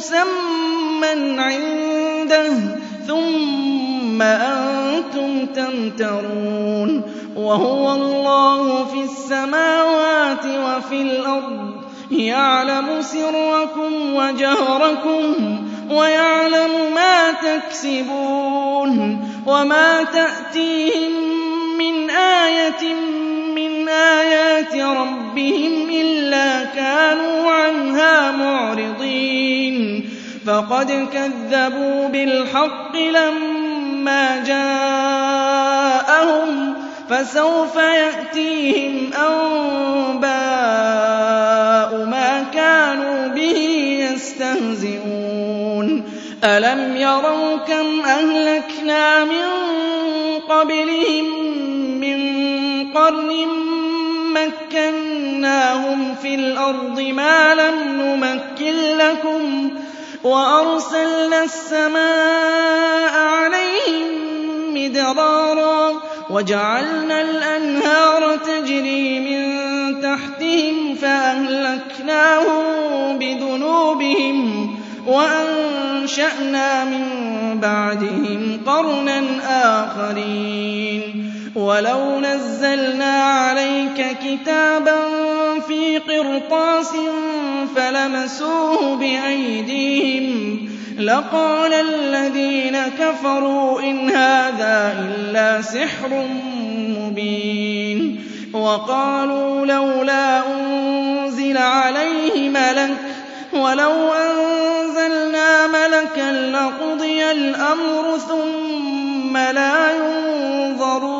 مسمى عنده ثم أنتم تمترون. وهو الله في السماوات وفي الأرض يعلم سركم وجهركم ويعلم ما تكسبون. وما تأتيهم من آية من آيات ربهم إلا كانوا عنها معرضين. فقد كذبوا بالحق لما جاءهم فسوف يأتيهم أنباء ما كانوا به يستهزئون. ألم يروا كم أهلكنا من قبلهم من قرن مكناهم في الأرض ما لم نمكن لكم وأرسلنا السماء عليهم مدرارا وجعلنا الأنهار تجري من تحتهم فأهلكناهم بذنوبهم وأنشأنا من بعدهم قرنا آخرين ولو نزلنا عليك كتابا في قرطاس فلمسوه بأيديهم لقال الذين كفروا إن هذا إلا سحر مبين وقالوا لولا أنزل عليه ملك ولو أنزلنا ملكا لقضي الأمر ثم لا ينظرون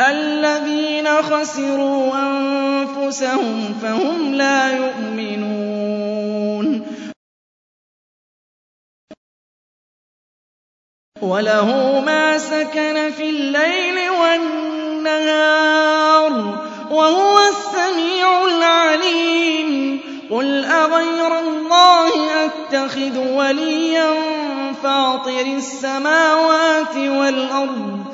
الذين خسروا أنفسهم فهم لا يؤمنون. وله ما سكن في الليل والنهار وهو السميع العليم. قل أغير الله أتخذ وليا فاطر السماوات والأرض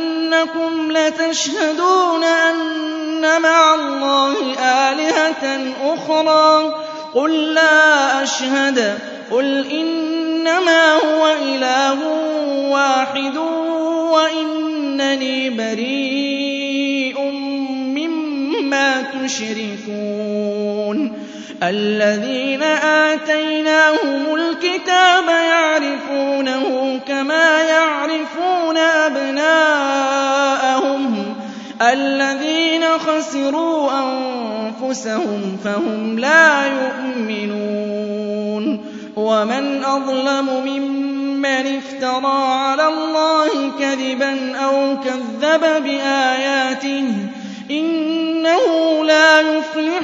أئنكم لتشهدون أن مع الله آلهة أخرى. قل لا أشهد. قل إنما هو إله واحد وإنني بريء مما تشركون. الذين آتيناهم الكتاب يعرفونه كما يعرفون أبناءهم. الذين خسروا أنفسهم فهم لا يؤمنون. ومن أظلم ممن افترى على الله كذبا أو كذب بآياته إِنَّهُ لَا يُفْلِحُ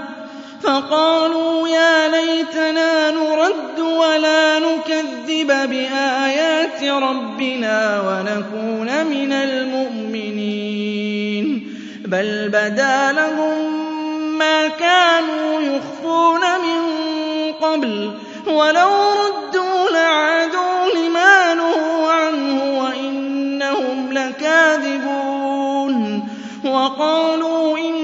فَقَالُوا يَا لَيْتَنَا نُرَدُّ وَلَا نُكَذِّبَ بِآيَاتِ رَبِّنَا وَنَكُونَ مِنَ الْمُؤْمِنِينَ. بَلْ بَدَا لَهُم مَّا كَانُوا يُخْفُونَ مِن قَبْلُ وَلَوْ رُدُّوا لَعَادُوا لِمَا نُهُوا عَنْهُ وَإِنَّهُمْ لَكَاذِبُونَ. وَقَالُوا إِنْ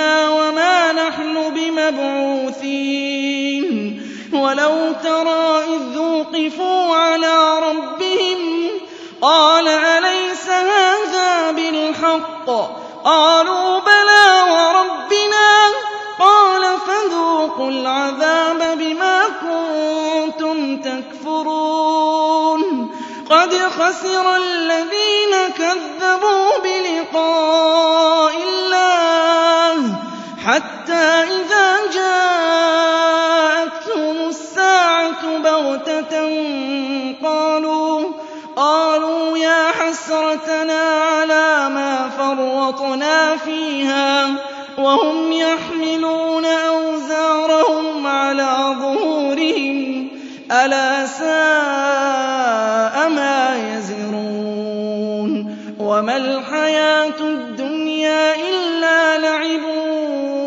الدُّنْيَا وَمَا نَحْنُ بِمَبْعُوثِينَ وَلَوْ تَرَىٰ إِذ وُقِفُوا عَلَىٰ رَبِّهِمْ قَالَ أَلَيْسَ هَٰذَا بِالْحَقِّ ۖ قَالُوا بَلَىٰ وَرَبِّنَا ۚ قَالَ فَذُوقُوا الْعَذَابَ بِمَا كُنتُمْ تَكْفُرُونَ قَدْ خَسِرَ الَّذِينَ كَذَّبُوا بِلِقَاءِ قَالُوا يَا حَسْرَتَنَا عَلَىٰ مَا فَرَّطْنَا فِيهَا وَهُمْ يَحْمِلُونَ أَوْزَارَهُمْ عَلَىٰ ظُهُورِهِمْ ۚ أَلَا سَاءَ مَا يَزِرُونَ وَمَا الْحَيَاةُ الدُّنْيَا إِلَّا لَعِبٌ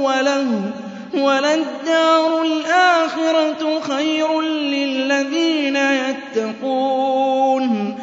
وَلَهْوٌ ۖ وَلَلدَّارُ الْآخِرَةُ خَيْرٌ لِّلَّذِينَ يَتَّقُونَ ۗ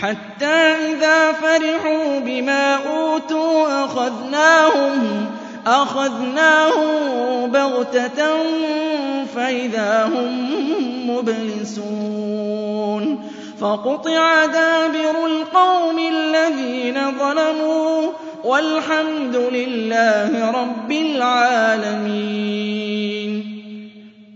حَتَّىٰ إِذَا فَرِحُوا بِمَا أُوتُوا أَخَذْنَاهُم أَخَذْنَاهُم بَغْتَةً فَإِذَا هُم مُّبْلِسُونَ. فَقُطِعَ دَابِرُ الْقَوْمِ الَّذِينَ ظَلَمُوا وَالْحَمْدُ لِلَّهِ رَبِّ الْعَالَمِينَ.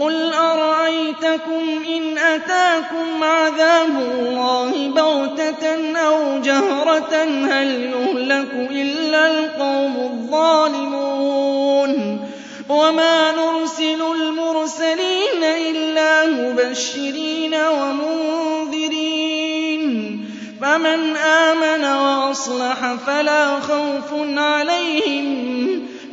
قُلْ أَرَأَيْتَكُمْ إِنْ أَتَاكُمْ عَذَابُ اللَّهِ بَغْتَةً أَوْ جَهْرَةً هَلْ يُهْلَكُ إِلَّا الْقَوْمُ الظَّالِمُونَ وَمَا نُرْسِلُ الْمُرْسَلِينَ إِلَّا مُبَشِّرِينَ وَمُنذِرِينَ ۖ فَمَنْ آمَنَ وَأَصْلَحَ فَلَا خَوْفٌ عَلَيْهِمْ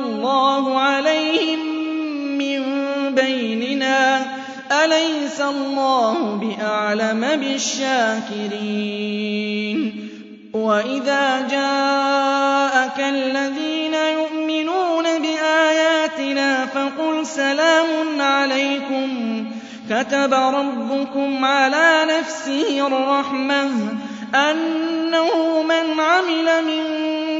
اللَّهُ عَلَيْهِم مِّن بَيْنِنَا ۗ؟ أَلَيْسَ اللَّهُ بِأَعْلَمَ بِالشَّاكِرِينَ؟ وَإِذَا جَاءَكَ الَّذِينَ يُؤْمِنُونَ بِآيَاتِنَا فَقُلْ سَلَامٌ عَلَيْكُمْ. كَتَبَ رَبُّكُمْ عَلَىٰ نَفْسِهِ الرَّحْمَةَ أَنَّهُ مَنْ عَمِلَ مِنكُمْ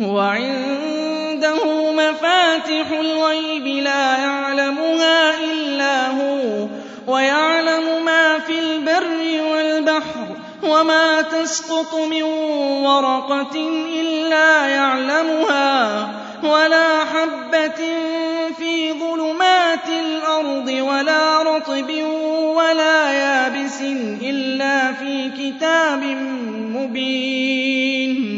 وَعِندَهُ مَفَاتِحُ الْغَيْبِ لَا يَعْلَمُهَا إِلَّا هُوَ وَيَعْلَمُ مَا فِي الْبَرِّ وَالْبَحْرِ وَمَا تَسْقُطُ مِن وَرَقَةٍ إِلَّا يَعْلَمُهَا وَلَا حَبَّةٍ فِي ظُلُمَاتِ الْأَرْضِ وَلَا رَطْبٍ وَلَا يَابِسٍ إِلَّا فِي كِتَابٍ مُّبِينٍ.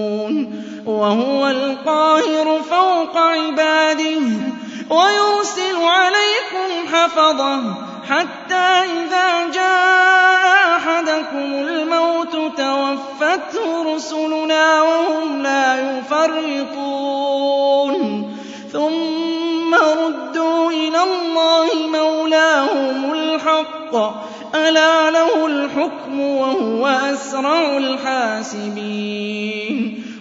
وَهُوَ الْقَاهِرُ فَوْقَ عِبَادِهِ وَيُرْسِلُ عَلَيْكُمْ حَفَظَةً حَتَّىٰ إِذَا جَاءَ أَحَدَكُمُ الْمَوْتُ تَوَفَّتْهُ رُسُلُنَا وَهُمْ لَا يُفَرِّطُونَ. ثُمَّ رُدُّوا إِلَى اللَّهِ مَوْلَاهُمُ الْحَقِّ ۚ. أَلَا لَهُ الْحُكْمُ وَهُوَ أَسْرَعُ الْحَاسِبِينَ.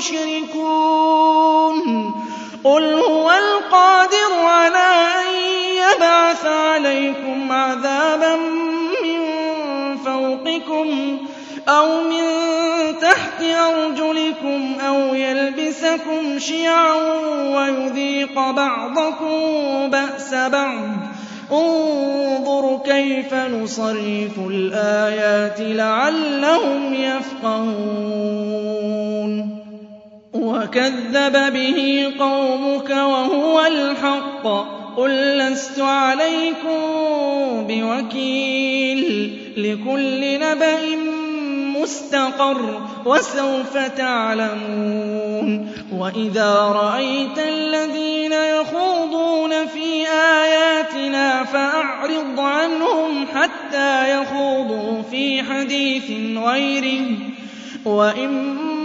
تُشْرِكُونَ قُلْ هُوَ الْقَادِرُ عَلَىٰ أَن يَبْعَثَ عَلَيْكُمْ عَذَابًا مِّن فَوْقِكُمْ أَوْ مِن تَحْتِ أَرْجُلِكُمْ أَوْ يَلْبِسَكُمْ شِيَعًا وَيُذِيقَ بَعْضَكُم بَأْسَ بَعْضٍ ۗ. انظُرْ كَيْفَ نُصَرِّفُ الْآيَاتِ لَعَلَّهُمْ يَفْقَهُونَ. وَكَذَّبَ بِهِ قَوْمُكَ وَهُوَ الْحَقُّ ۚ. قُل لَّسْتُ عَلَيْكُم بِوَكِيلٍ لِّكُلِّ نَبَإٍ مُّسْتَقَرٌّ وَسَوْفَ تَعْلَمُونَ. وَإِذَا رَأَيْتَ الَّذِينَ يَخُوضُونَ فِي آيَاتِنَا فَأَعْرِضْ عَنْهُمْ حَتَّىٰ يَخُوضُوا فِي حَدِيثٍ غَيْرِهِ ۚ. وَإِمَّا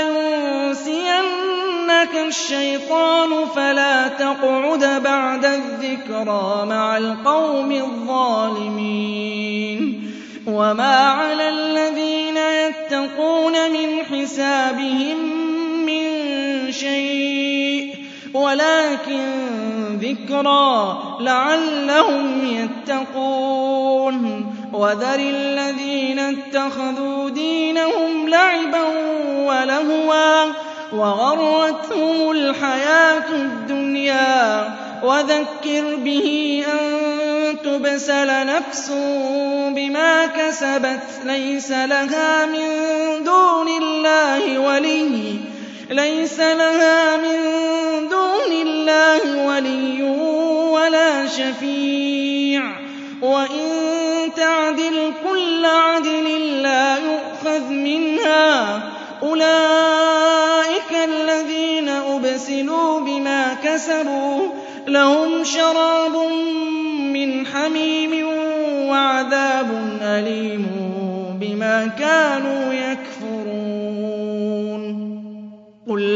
يُنسِيَنَّكَ الشَّيْطَانُ فَلَا تَقْعُدْ بَعْدَ الذِّكْرَىٰ مَعَ الْقَوْمِ الظَّالِمِينَ وَمَا عَلَى الَّذِينَ يَتَّقُونَ مِنْ حِسَابِهِم مِّن شَيْءٍ وَلَٰكِن ذِكْرَىٰ لَعَلَّهُمْ يَتَّقُونَ. وَذَرِ الَّذِينَ اتَّخَذُوا دِينَهُمْ لَعِبًا وَلَهْوًا وَغَرَّتْهُمُ الْحَيَاةُ الدُّنْيَا. وَذَكِّرْ بِهِ أَن تُبْسَلَ نَفْسٌ بِمَا كَسَبَتْ لَيْسَ لَهَا مِن دُونِ اللَّهِ وَلِيٌّ. لَيْسَ لَهَا مِن دُونِ اللَّهِ وَلِيٌّ وَلَا شَفِيعٌ. وَإِن تَعْدِلْ كُلَّ عَدْلٍ لَّا يُؤْخَذْ مِنْهَا. أُولَٰئِكَ الَّذِينَ أُبْسِلُوا بِمَا كَسَبُوا لَهُمْ شَرَابٌ مِّنْ حَمِيمٍ وَعَذَابٌ أَلِيمٌ بِمَا كَانُوا يَكْفُرُونَ.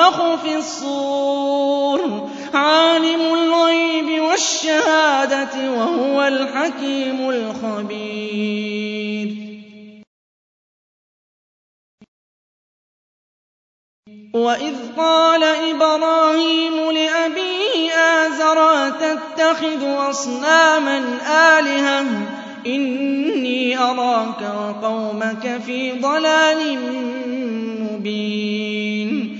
يُنفَخُ فِي الصُّورِ ۚ عَالِمُ الْغَيْبِ وَالشَّهَادَةِ ۚ وَهُوَ الْحَكِيمُ الْخَبِيرُ. وَإِذْ قَالَ إِبْرَاهِيمُ لِأَبِيهِ آزَرَ أَتَتَّخِذُ أَصْنَامًا آلِهَةً ۖ؟ إِنِّي أَرَاكَ وَقَوْمَكَ فِي ضَلَالٍ مُّبِينٍ.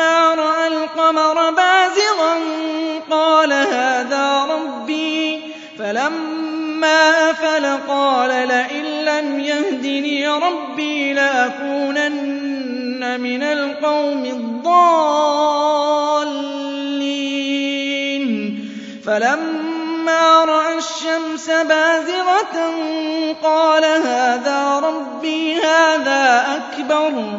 رَأَى الْقَمَرَ بَازِغًا قَالَ هَٰذَا رَبِّي ۖ فَلَمَّا أَفَلَ قَالَ لَئِن لَّمْ يَهْدِنِي رَبِّي لَأَكُونَنَّ مِنَ الْقَوْمِ الضَّالِّينَ. فَلَمَّا رَأَى الشَّمْسَ بَازِغَةً قَالَ هَٰذَا رَبِّي هَٰذَا أَكْبَرُ.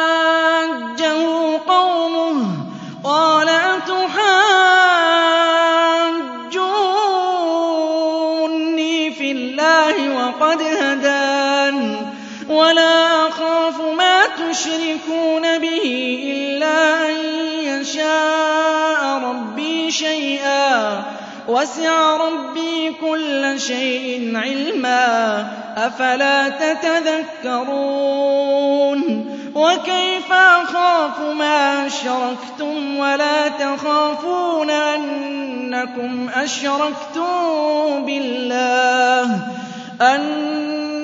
مَا تُشْرِكُونَ بِهِ إِلَّا أَن يَشَاءَ رَبِّي شَيْئًا. وَسِعَ رَبِّي كُلَّ شَيْءٍ عِلْمًا. أَفَلَا تَتَذَكَّرُونَ؟ وَكَيْفَ أَخَافُ مَا أَشْرَكْتُمْ وَلَا تَخَافُونَ أَنَّكُمْ أَشْرَكْتُم بِاللَّهِ؟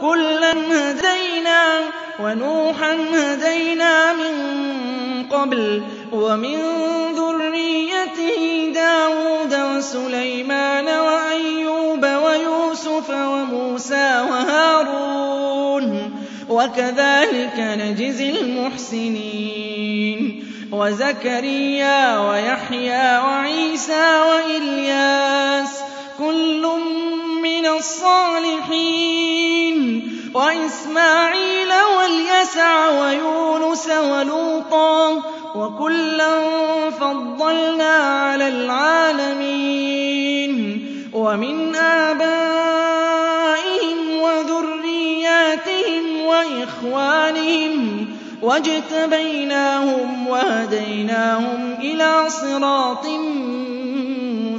كُلًّا هَدَيْنَا ۖ وَنُوحًا هَدَيْنَا مِن قَبْلُ ۖ وَمِن ذُرِّيَّتِهِ دَاوُودَ وَسُلَيْمَانَ وَأَيُّوبَ وَيُوسُفَ وَمُوسَىٰ وَهَارُونَ ۚ وَكَذَٰلِكَ نَجْزِي الْمُحْسِنِينَ وَزَكَرِيَّا وَيَحْيَىٰ وَعِيسَىٰ وَإِلْيَاسَ ۖ كُلٌّ مِّنَ الصَّالِحِينَ وَإِسْمَاعِيلَ وَالْيَسَعَ وَيُونُسَ وَلُوطًا ۚ وَكُلًّا فَضَّلْنَا عَلَى الْعَالَمِينَ وَمِنْ آبَائِهِمْ وَذُرِّيَّاتِهِمْ وَإِخْوَانِهِمْ ۖ وَاجْتَبَيْنَاهُمْ وَهَدَيْنَاهُمْ إِلَىٰ صِرَاطٍ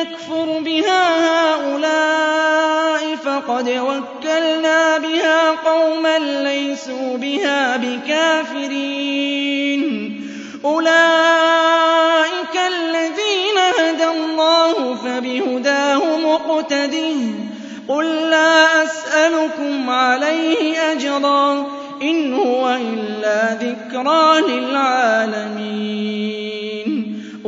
يَكْفُرْ بِهَا هَٰؤُلَاءِ فَقَدْ وَكَّلْنَا بِهَا قَوْمًا لَّيْسُوا بِهَا بِكَافِرِينَ أُولَٰئِكَ الَّذِينَ هَدَى اللَّهُ فَبِهُدَاهُ مُقْتَدِهْ ۗ قُل لَّا أَسْأَلُكُمْ عَلَيْهِ أَجْرًا ۖ إِنْ هُوَ إِلَّا ذِكْرَىٰ لِلْعَالَمِينَ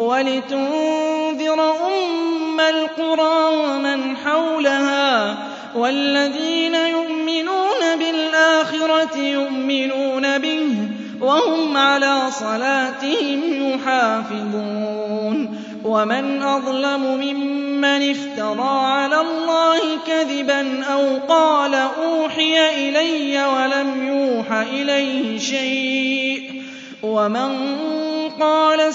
وَلِتُنذِرَ أُمَّ الْقُرَىٰ وَمَنْ حَوْلَهَا وَالَّذِينَ يُؤْمِنُونَ بِالْآخِرَةِ يُؤْمِنُونَ بِهِ وَهُمْ عَلَىٰ صَلَاتِهِمْ يُحَافِظُونَ وَمَنْ أَظْلَمُ مِمَّنِ افْتَرَىٰ عَلَى اللَّهِ كَذِبًا أَوْ قَالَ أُوحِيَ إِلَيَّ وَلَمْ يُوحَ إِلَيْهِ شَيْءٌ وَمَن قَالَ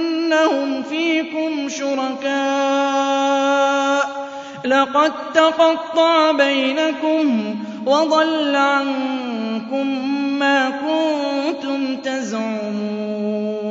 أَنَّهُمْ فِيكُمْ شُرَكَاءُ ۚ لَقَد تَّقَطَّعَ بَيْنَكُمْ وَضَلَّ عَنكُم مَّا كُنتُمْ تَزْعُمُونَ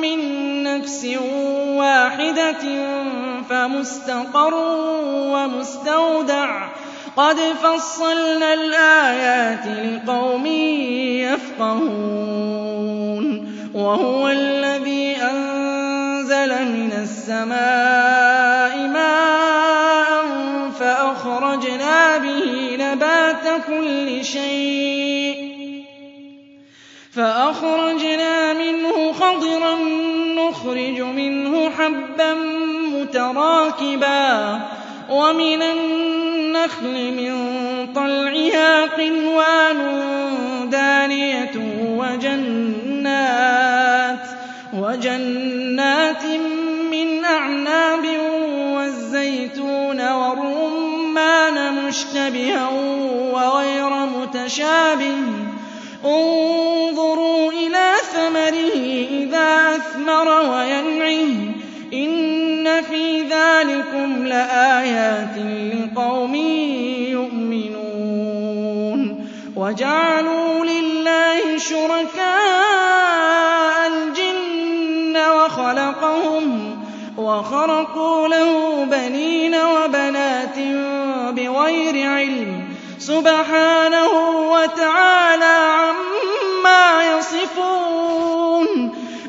مِّن نَّفْسٍ وَاحِدَةٍ فَمُسْتَقَرٌّ وَمُسْتَوْدَعٌ ۗ. قَدْ فَصَّلْنَا الْآيَاتِ لِقَوْمٍ يَفْقَهُونَ. وَهُوَ الَّذِي أَنزَلَ مِنَ السَّمَاءِ مَاءً فَأَخْرَجْنَا بِهِ نَبَاتَ كُلِّ شَيْءٍ. فَأَخْرَجْنَا مِنْهُ خَضِرًا نُّخْرِجُ مِنْهُ حَبًّا مُّتَرَاكِبًا وَمِنَ النَّخْلِ مِن طَلْعِهَا قِنْوَانٌ دَانِيَةٌ وَجَنَّاتٍ مِّنْ أَعْنَابٍ وَالزَّيْتُونَ وَالرُّمَّانَ مُشْتَبِهًا وَغَيْرَ مُتَشَابِهٍ ۗ انظُرُوا إِلَىٰ ثَمَرِهِ إِذَا أَثْمَرَ وَيَنْعِهِ ۚ. إِنَّ فِي ذَٰلِكُمْ لَآيَاتٍ لِّقَوْمٍ يُؤْمِنُونَ. وَجَعَلُوا لِلَّهِ شُرَكَاءَ الْجِنَّ وَخَلَقَهُمْ وَخَرَقُوا لَهُ بَنِينَ وَبَنَاتٍ بِغَيْرِ عِلْمٍ ۚ. سُبْحَانَهُ وَتَعَالَىٰ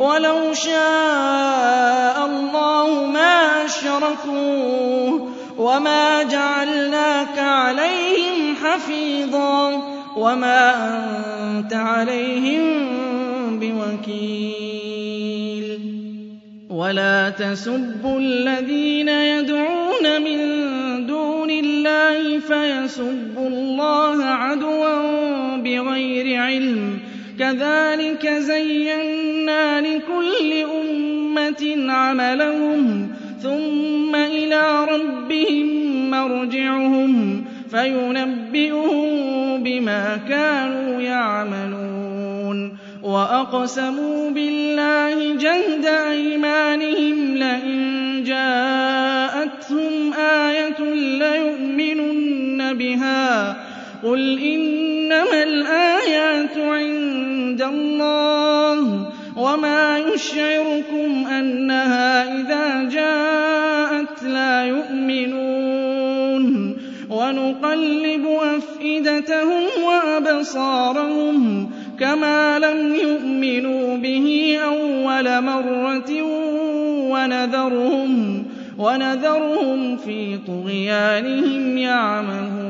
وَلَوْ شَاءَ اللَّهُ مَا أَشْرَكُوا وَمَا جَعَلْنَاكَ عَلَيْهِمْ حَفِيظًا وَمَا أَنتَ عَلَيْهِم بِوَكِيلٍ. وَلَا تَسُبُّوا الَّذِينَ يَدْعُونَ مِن دُونِ اللَّهِ فَيَسُبُّوا اللَّهَ عَدْوًا بِغَيْرِ عِلْمٍ ۗ. كَذَٰلِكَ زَيَّنَّا لِكُلِّ أُمَّةٍ عَمَلَهُمْ ثُمَّ إِلَىٰ رَبِّهِم مَّرْجِعُهُمْ فَيُنَبِّئُهُم بِمَا كَانُوا يَعْمَلُونَ وَأَقْسَمُوا بِاللَّهِ جَهْدَ أَيْمَانِهِمْ لَئِن جَاءَتْهُمْ آيَةٌ لَّيُؤْمِنُنَّ بِهَا ۚ قُلْ إِنَّمَا الْآيَاتُ عِندَ اللَّهِ وَمَا يُشْعِرُكُمْ أَنَّهَا إِذَا جَاءَتْ لَا يُؤْمِنُونَ وَنُقَلِّبُ أَفْئِدَتَهُمْ وَأَبْصَارَهُمْ كَمَا لَمْ يُؤْمِنُوا بِهِ أَوَّلَ مَرَّةٍ وَنَذَرُهُمْ فِي طُغْيَانِهِمْ يَعْمَهُونَ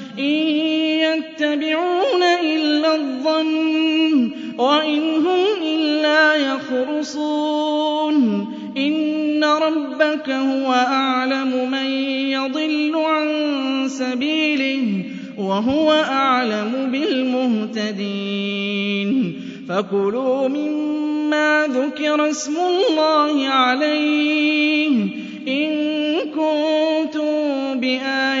إِن يَتَّبِعُونَ إِلَّا الظَّنَّ وَإِنْ هُمْ إِلَّا يَخْرُصُونَ. إِنَّ رَبَّكَ هُوَ أَعْلَمُ مَن يَضِلُّ عَن سَبِيلِهِ وَهُوَ أَعْلَمُ بِالْمُهْتَدِينَ. فَكُلُوا مِمَّا ذُكِرَ اسْمُ اللَّهِ عَلَيْهِ إِن كُنتُم بِآيَاتِهِ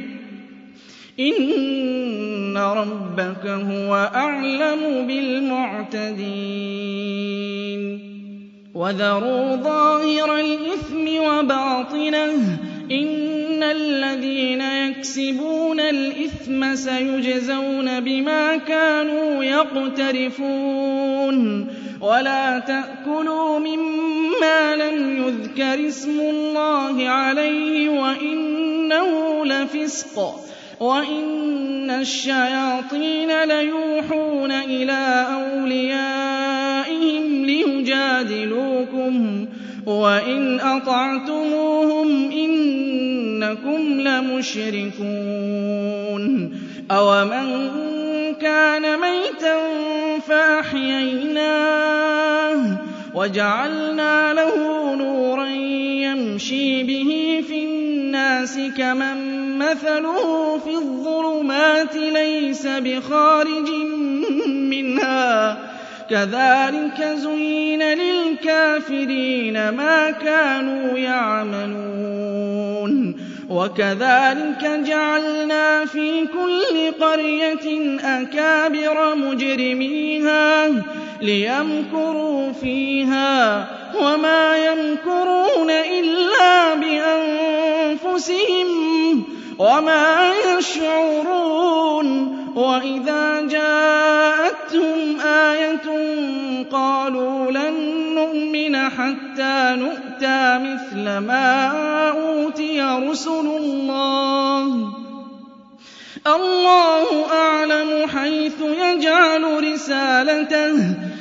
إِنَّ رَبَّكَ هُوَ أَعْلَمُ بِالْمُعْتَدِينَ وَذَرُوا ظَاهِرَ الْإِثْمِ وَبَاطِنَهُ ۚ إِنَّ الَّذِينَ يَكْسِبُونَ الْإِثْمَ سَيُجْزَوْنَ بِمَا كَانُوا يَقْتَرِفُونَ وَلَا تَأْكُلُوا مِمَّا لَمْ يُذْكَرِ اسْمُ اللَّهِ عَلَيْهِ وَإِنَّهُ لَفِسْقٌ وَإِنَّ الشَّيَاطِينَ لَيُوحُونَ إِلَىٰ أَوْلِيَائِهِمْ لِيُجَادِلُوكُمْ وَإِنْ أَطَعْتُمُوهُمْ إِنَّكُمْ لَمُشْرِكُونَ أَوَمَن كَانَ مَيْتًا فَأَحْيَيْنَاهُ وَجَعَلْنَا لَهُ نُورًا يَمْشِي بِهِ فِي النَّاسِ كَمَن مَّثَلُهُ فِي الظُّلُمَاتِ لَيْسَ بِخَارِجٍ مِّنْهَا ۚ. كَذَٰلِكَ زُيِّنَ لِلْكَافِرِينَ مَا كَانُوا يَعْمَلُونَ. وَكَذَٰلِكَ جَعَلْنَا فِي كُلِّ قَرْيَةٍ أَكَابِرَ مُجْرِمِيهَا. لِيَمْكُرُوا فِيهَا ۖ وَمَا يَمْكُرُونَ إِلَّا بِأَنفُسِهِمْ وَمَا يَشْعُرُونَ وَإِذَا جَاءَتْهُمْ آيَةٌ قَالُوا لَن نُّؤْمِنَ حَتَّىٰ نُؤْتَىٰ مِثْلَ مَا أُوتِيَ رُسُلُ اللَّهِ ۖ. اللَّهُ أَعْلَمُ حَيْثُ يَجْعَلُ رِسَالَتَهُ ۗ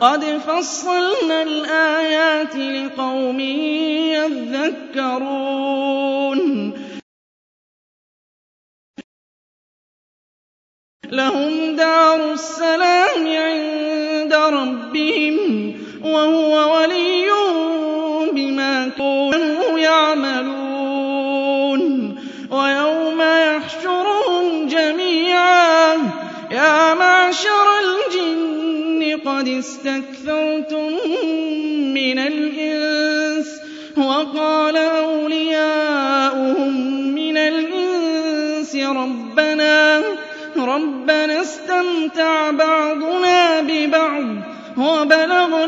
قَدْ فَصَّلْنَا الْآيَاتِ لِقَوْمٍ يَذَّكَّرُونَ. لَهُمْ دَارُ السَّلَامِ عِندَ رَبِّهِمْ ۖ وَهُوَ وَلِيُّهُم بِمَا كَانُوا يَعْمَلُونَ. وَيَوْمَ يَحْشُرُهُمْ جَمِيعًا يَا مَعْشَرَ الْجِنِّ قَدِ اسْتَكْثَرْتُم مِّنَ الْإِنسِ وَقَالَ أَوْلِيَاؤُهُم مِّنَ الْإِنسِ رَبَّنَا اسْتَمْتَعَ بَعْضُنَا بِبَعْضٍ وَبَلَغْنَا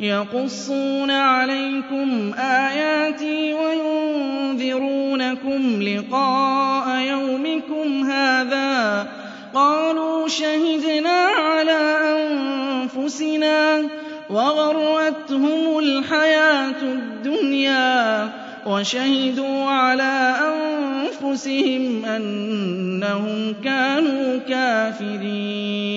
يَقُصُّونَ عَلَيْكُمْ آيَاتِي وَيُنذِرُونَكُمْ لِقَاءَ يَوْمِكُمْ هَٰذَا ۚ قَالُوا شَهِدْنَا عَلَىٰ أَنفُسِنَا وَغَرَّتْهُمُ الْحَيَاةُ الدُّنْيَا وَشَهِدُوا عَلَىٰ أَنفُسِهِمْ أَنَّهُمْ كَانُوا كَافِرِينَ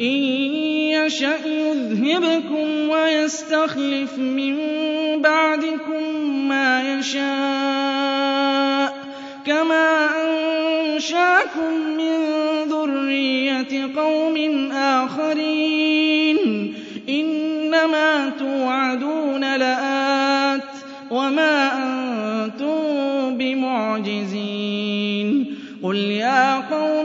إِن يَشَأْ يُذْهِبْكُمْ وَيَسْتَخْلِفْ مِن بَعْدِكُم مَّا يَشَاءُ كَمَا أَنشَأَكُم مِّن ذُرِّيَّةِ قَوْمٍ آخَرِينَ إِنَّمَا تُوعَدُونَ لَآتٍ وَمَا أَنتُم بِمُعْجِزِينَ قُلْ يَا قَوْمِ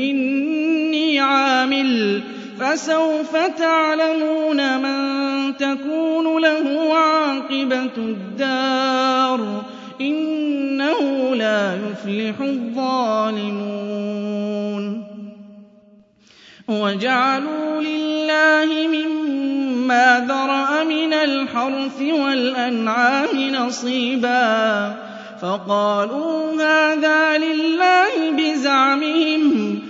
إِنِّي عَامِلٌ ۖ فَسَوْفَ تَعْلَمُونَ مَن تَكُونُ لَهُ عَاقِبَةُ الدَّارِ ۗ إِنَّهُ لَا يُفْلِحُ الظَّالِمُونَ. وَجَعَلُوا لِلَّهِ مِمَّا ذَرَأَ مِنَ الْحَرْثِ وَالْأَنْعَامِ نَصِيبًا. فَقَالُوا هَٰذَا لِلَّهِ بِزَعْمِهِمْ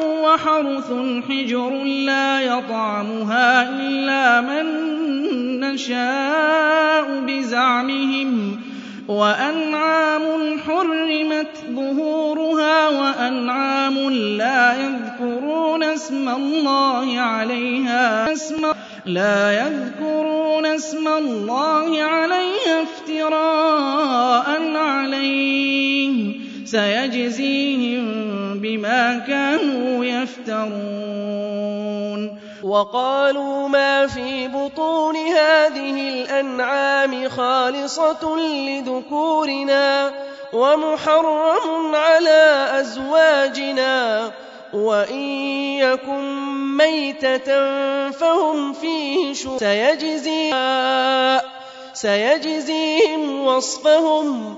وَحَرْثٌ حِجْرٌ لَّا يَطْعَمُهَا إِلَّا مَن نَّشَاءُ بِزَعْمِهِمْ ۖ وَأَنْعَامٌ حُرِّمَتْ ظُهُورُهَا وَأَنْعَامٌ لَّا يَذْكُرُونَ اسْمَ اللَّهِ عَلَيْهَا افْتِرَاءً عَلَيْهِ ۚ. سَيَجْزِيهِم بِمَا كَانُوا يَفْتَرُونَ. وَقَالُوا مَا فِي بُطُونِ هَٰذِهِ الْأَنْعَامِ خَالِصَةٌ لِّذُكُورِنَا وَمُحَرَّمٌ عَلَىٰ أَزْوَاجِنَا ۖ وَإِن يَكُن مَّيْتَةً فَهُمْ فِيهِ شُرَكَاءُ ۚ سَيَجْزِيهِمْ وَصْفَهُمْ ۚ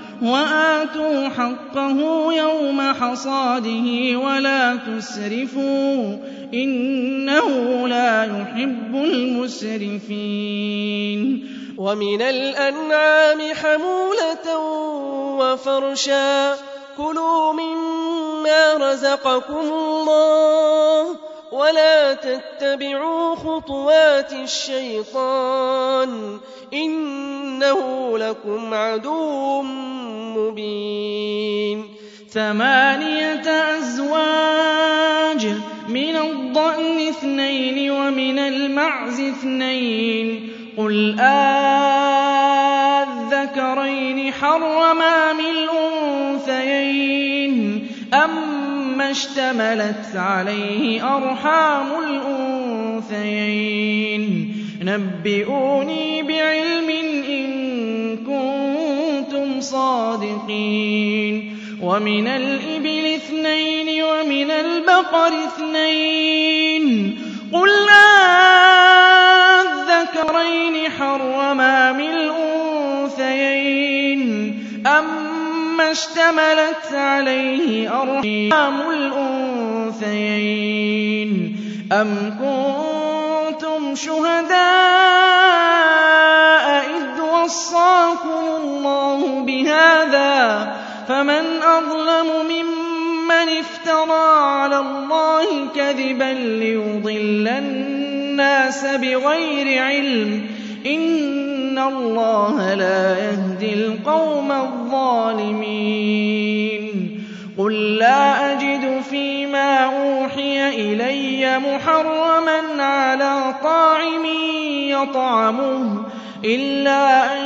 وَآتُوا حَقَّهُ يَوْمَ حَصَادِهِ وَلَا تُسْرِفُوا ۚ إِنَّهُ لَا يُحِبُّ الْمُسْرِفِينَ. وَمِنَ الْأَنْعَامِ حَمُولَةً وَفَرْشًا ۚ. كُلُوا مِمَّا رَزَقَكُمُ اللَّهُ ۚ وَلَا تَتَّبِعُوا خُطُوَاتِ الشَّيْطَانِ ۚ إِنَّهُ لَكُمْ عَدُوٌّ مُّبِينٌ ثَمَانِيَةَ أَزْوَاجٍ ۖ مِّنَ الضَّأْنِ اثْنَيْنِ وَمِنَ الْمَعْزِ اثْنَيْنِ ۗ قُلْ آلذَّكَرَيْنِ حَرَّمَ أَمِ الْأُنثَيَيْنِ أَمَّا اشْتَمَلَتْ عَلَيْهِ أَرْحَامُ الْأُنثَيَيْنِ. نَبِّئُونِي بِعِلْمٍ إِن كُنتُمْ صَادِقِينَ. وَمِنَ الْإِبِلِ اثْنَيْنِ وَمِنَ الْبَقَرِ اثْنَيْنِ. قُلْ أَلذَّكَرَيْنِ حَرَّمَ أَمِ الْأُنثَيَيْنِ. أَمَّا مَا اشْتَمَلَتْ عَلَيْهِ أَرْحَامُ الْأُنثَيَيْنِ أَمْ كُنتُمْ شُهَدَاءَ إِذْ وَصَّاكُمُ اللَّهُ بِهَٰذَا ۚ فَمَنْ أَظْلَمُ مِمَّنِ افْتَرَىٰ عَلَى اللَّهِ كَذِبًا لِّيُضِلَّ النَّاسَ بِغَيْرِ عِلْمٍ ۗ إِنَّ اللَّهَ لَا يَهْدِي الْقَوْمَ الظَّالِمِينَ. قُل لَّا أَجِدُ فِي مَا أُوحِيَ إِلَيَّ مُحَرَّمًا عَلَىٰ طَاعِمٍ يَطْعَمُهُ إِلَّا أَن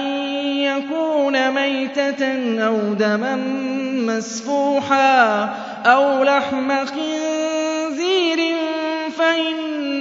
يَكُونَ مَيْتَةً أَوْ دَمًا مَّسْفُوحًا أَوْ لَحْمَ خِنزِيرٍ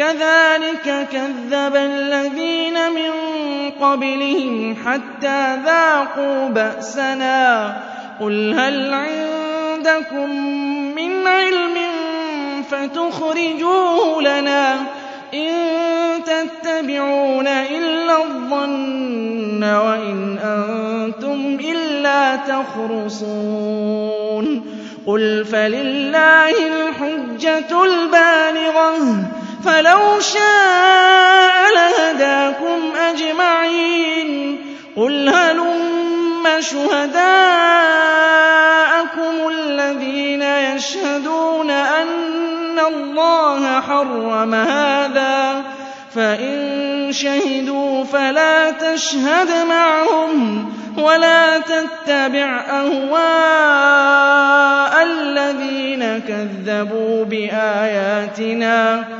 كَذَٰلِكَ كَذَّبَ الَّذِينَ مِن قَبْلِهِمْ حَتَّىٰ ذَاقُوا بَأْسَنَا ۗ. قُلْ هَلْ عِندَكُم مِّنْ عِلْمٍ فَتُخْرِجُوهُ لَنَا ۖ إِن تَتَّبِعُونَ إِلَّا الظَّنَّ وَإِنْ أَنتُمْ إِلَّا تَخْرُصُونَ. قُلْ فَلِلَّهِ الْحُجَّةُ الْبَالِغَةُ ۖ. فَلَوْ شَاءَ لَهَدَاكُمْ أَجْمَعِينَ قُلْ هَلُمَّ شُهَدَاءَكُمُ الَّذِينَ يَشْهَدُونَ أَنَّ اللَّهَ حَرَّمَ هَٰذَا ۖ فَإِن شَهِدُوا فَلَا تَشْهَدْ مَعَهُمْ وَلَا تَتَّبِعْ أَهْوَاءَ الَّذِينَ كَذَّبُوا بِآيَاتِنَا ۚ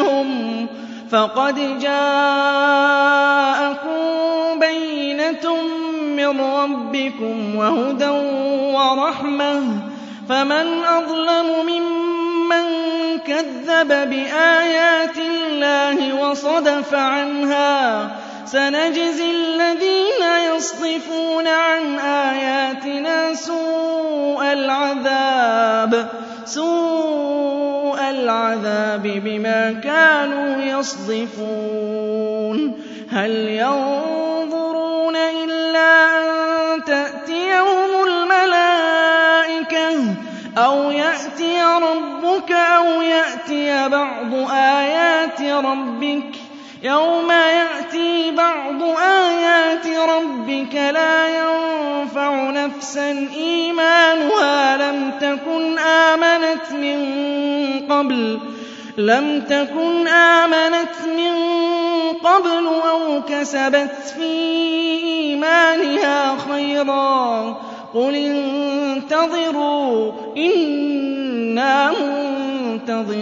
ۚ فَقَدْ جَاءَكُم بَيِّنَةٌ مِّن رَّبِّكُمْ وَهُدًى وَرَحْمَةٌ ۚ فَمَنْ أَظْلَمُ مِمَّن كَذَّبَ بِآيَاتِ اللَّهِ وَصَدَفَ عَنْهَا ۗ سَنَجْزِي الَّذِينَ يَصْدِفُونَ عَنْ آيَاتِنَا سُوءَ الْعَذَابِ بِمَا كَانُوا يَصْدِفُونَ. هَلْ يَنظُرُونَ إِلَّا أَن تَأْتِيَهُمُ الْمَلَائِكَةُ أَوْ يَأْتِيَ رَبُّكَ أَوْ يَأْتِيَ بَعْضُ آيَاتِ رَبِّكَ ۗ يَوْمَ يَأْتِي بَعْضُ آيَاتِ رَبِّكَ لَا يَنفَعُ نَفْسًا إِيمَانُهَا. لَمْ تَكُنْ آمَنَتْ مِن قَبْلُ أَوْ كَسَبَتْ فِي إِيمَانِهَا خَيْرًا ۗ. قُلِ انتَظِرُوا إِنَّا مُنتَظِرُونَ.